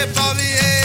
Chevalier.